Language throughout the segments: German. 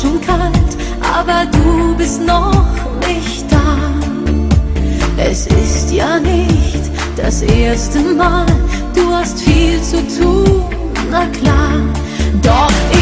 Schon kalt, aber du bist noch nicht da. Es ist ja nicht das erste Mal, du hast viel zu tun, na klar. Doch ich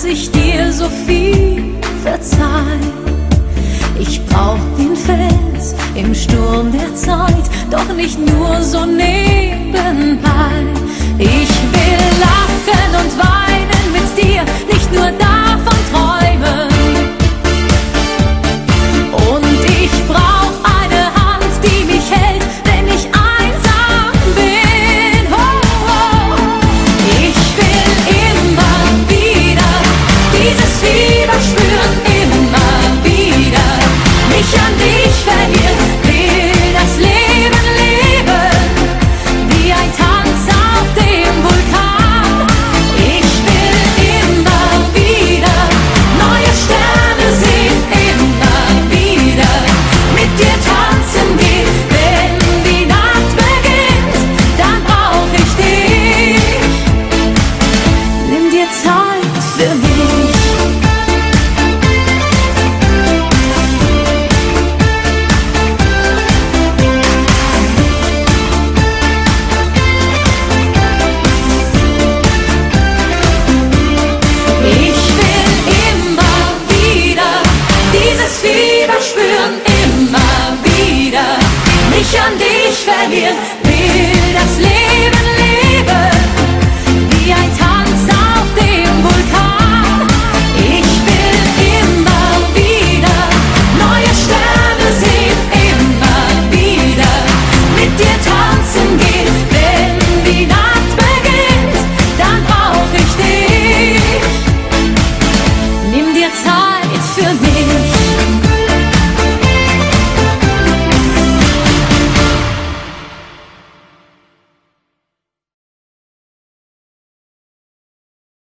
dass ich dir so viel verzeih? Ich brauch den Fels im Sturm der Zeit, doch nicht nur so nebenbei. Ich will lachen time, it's for me